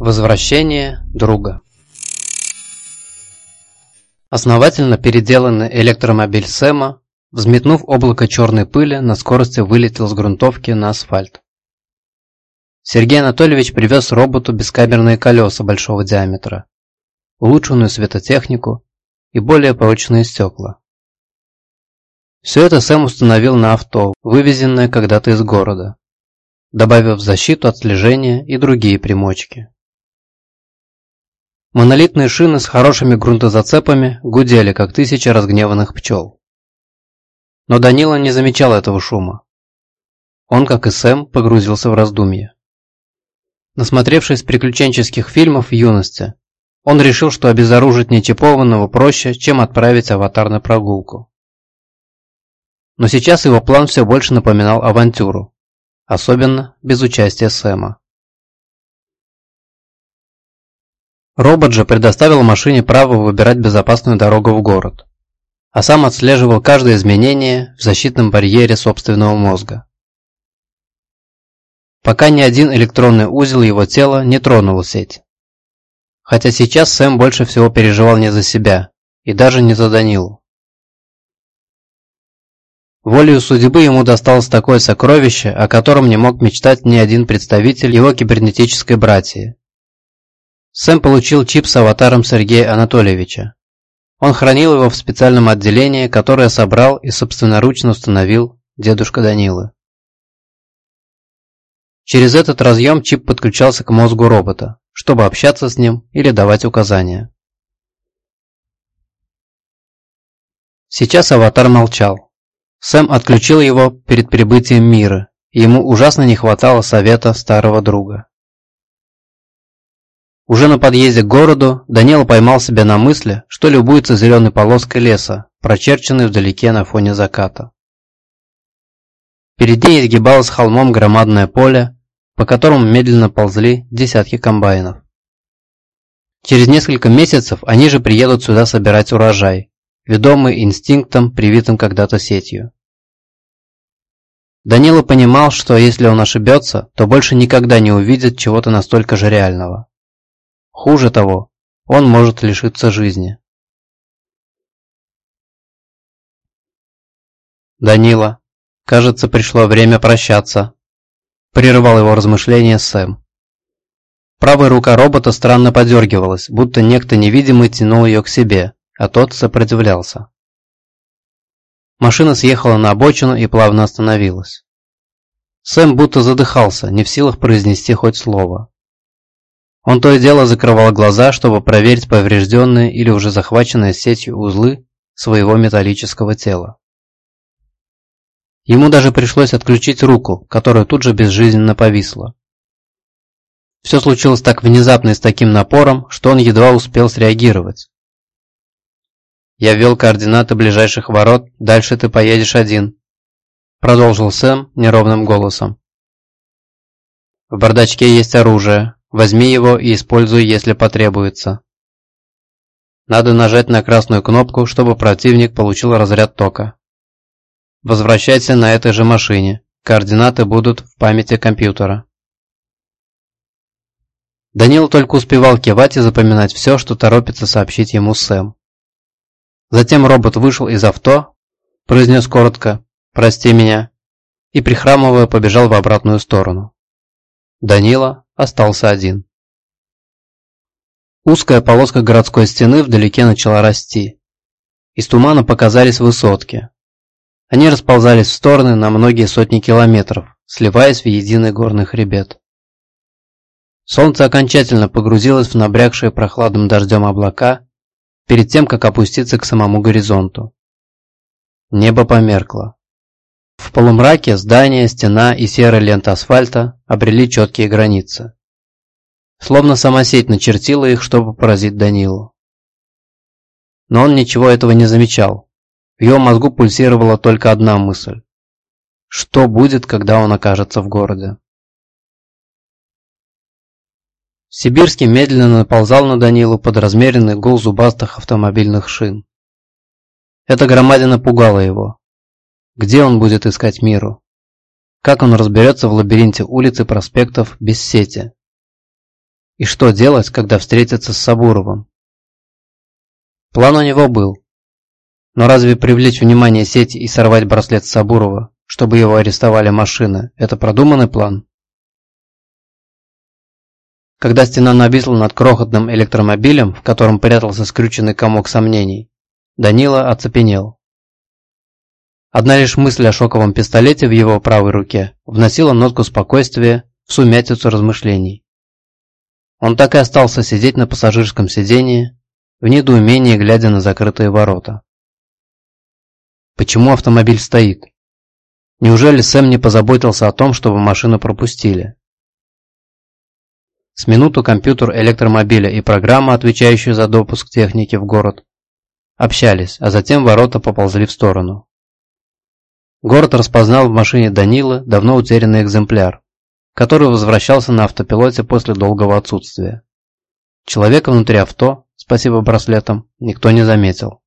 Возвращение друга Основательно переделанный электромобиль Сэма, взметнув облако черной пыли, на скорости вылетел с грунтовки на асфальт. Сергей Анатольевич привез роботу бескамерные колеса большого диаметра, улучшенную светотехнику и более прочные стекла. Все это Сэм установил на авто, вывезенное когда-то из города, добавив защиту от слежения и другие примочки. Монолитные шины с хорошими грунтозацепами гудели, как тысяча разгневанных пчел. Но Данила не замечал этого шума. Он, как и Сэм, погрузился в раздумье. Насмотревшись приключенческих фильмов в юности, он решил, что обезоружить нечипованного проще, чем отправить аватар на прогулку. Но сейчас его план все больше напоминал авантюру, особенно без участия Сэма. Робот же предоставил машине право выбирать безопасную дорогу в город, а сам отслеживал каждое изменение в защитном барьере собственного мозга. Пока ни один электронный узел его тела не тронул сеть. Хотя сейчас Сэм больше всего переживал не за себя и даже не за Данилу. Волею судьбы ему досталось такое сокровище, о котором не мог мечтать ни один представитель его кибернетической братьи Сэм получил чип с аватаром Сергея Анатольевича. Он хранил его в специальном отделении, которое собрал и собственноручно установил дедушка Данилы. Через этот разъем чип подключался к мозгу робота, чтобы общаться с ним или давать указания. Сейчас аватар молчал. Сэм отключил его перед прибытием мира, ему ужасно не хватало совета старого друга. Уже на подъезде к городу Данила поймал себя на мысли, что любуется зеленой полоской леса, прочерченной вдалеке на фоне заката. Перед ней изгибалось холмом громадное поле, по которому медленно ползли десятки комбайнов. Через несколько месяцев они же приедут сюда собирать урожай, ведомый инстинктом, привитым когда-то сетью. Данила понимал, что если он ошибется, то больше никогда не увидит чего-то настолько же реального. Хуже того, он может лишиться жизни. «Данила, кажется, пришло время прощаться», – прервал его размышления Сэм. Правая рука робота странно подергивалась, будто некто невидимый тянул ее к себе, а тот сопротивлялся. Машина съехала на обочину и плавно остановилась. Сэм будто задыхался, не в силах произнести хоть слово. Он то и дело закрывал глаза, чтобы проверить поврежденные или уже захваченные сетью узлы своего металлического тела. Ему даже пришлось отключить руку, которая тут же безжизненно повисла. Все случилось так внезапно и с таким напором, что он едва успел среагировать. «Я ввел координаты ближайших ворот, дальше ты поедешь один», продолжил Сэм неровным голосом. «В бардачке есть оружие, Возьми его и используй, если потребуется. Надо нажать на красную кнопку, чтобы противник получил разряд тока. Возвращайся на этой же машине. Координаты будут в памяти компьютера. Данил только успевал кивать и запоминать все, что торопится сообщить ему Сэм. Затем робот вышел из авто, произнес коротко «Прости меня» и, прихрамывая, побежал в обратную сторону. Данила остался один. Узкая полоска городской стены вдалеке начала расти. Из тумана показались высотки. Они расползались в стороны на многие сотни километров, сливаясь в единый горный хребет. Солнце окончательно погрузилось в набрякшие прохладным дождем облака перед тем, как опуститься к самому горизонту. Небо померкло. В полумраке здания, стена и серая лента асфальта обрели четкие границы. Словно сама сеть начертила их, чтобы поразить Данилу. Но он ничего этого не замечал. В его мозгу пульсировала только одна мысль. Что будет, когда он окажется в городе? Сибирский медленно наползал на Данилу под размеренный гул зубастых автомобильных шин. Эта громадина пугала его. Где он будет искать миру? Как он разберется в лабиринте улиц и проспектов без сети? И что делать, когда встретиться с Сабуровым? План у него был. Но разве привлечь внимание сети и сорвать браслет Сабурова, чтобы его арестовали машины, это продуманный план? Когда стена нависла над крохотным электромобилем, в котором прятался скрюченный комок сомнений, Данила оцепенел. Одна лишь мысль о шоковом пистолете в его правой руке вносила нотку спокойствия в сумятицу размышлений. Он так и остался сидеть на пассажирском сидении, в недоумении глядя на закрытые ворота. Почему автомобиль стоит? Неужели Сэм не позаботился о том, чтобы машину пропустили? С минуту компьютер электромобиля и программа, отвечающая за допуск техники в город, общались, а затем ворота поползли в сторону. Город распознал в машине Данилы давно утерянный экземпляр, который возвращался на автопилоте после долгого отсутствия. Человека внутри авто, спасибо браслетам, никто не заметил.